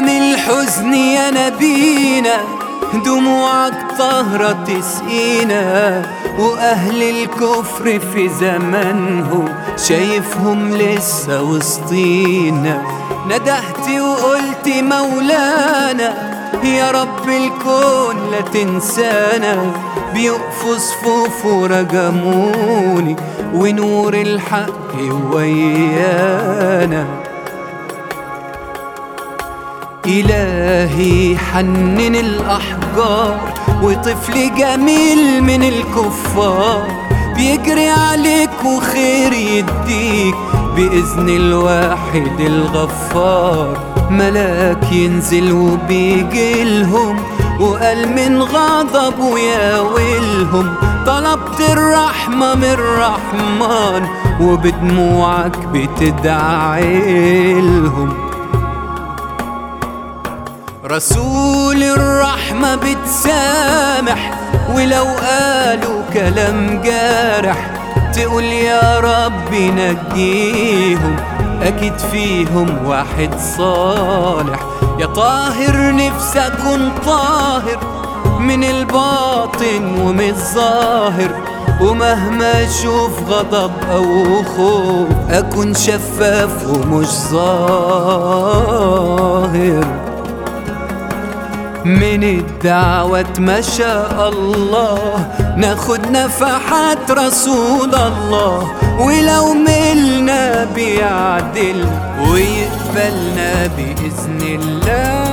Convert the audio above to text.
بإذني يا نبينا دموعك طهرة تسقينا. وأهل الكفر في زمانهم شايفهم لسه وسطينا. ندهت وقلت مولانا يا رب الكون لا تنسانا. بيقفوا صفوف ورجموني ونور الحق ويانا. إلهي حنن الأحجار وطفل جميل من الكفار. بيجري عليك وخير يديك بإذن الواحد الغفار. ملاك ينزل وبيجي لهم وقال من غضبه ويلهم طلبت الرحمة من الرحمن وبدموعك بتدعي لهم. رسول الرحمة بتسامح ولو قالوا كلام جارح تقول يا رب نجيهم أكيد فيهم واحد صالح. يا طاهر نفسي أكون طاهر من الباطن ومن الظاهر ومهما أشوف غضب أو خوف أكون شفاف ومش ظاهر. من الدعوة ما شاء الله. ناخد نفحات رسول الله. ولو ملنا بيعدل ويقبلنا بإذن الله.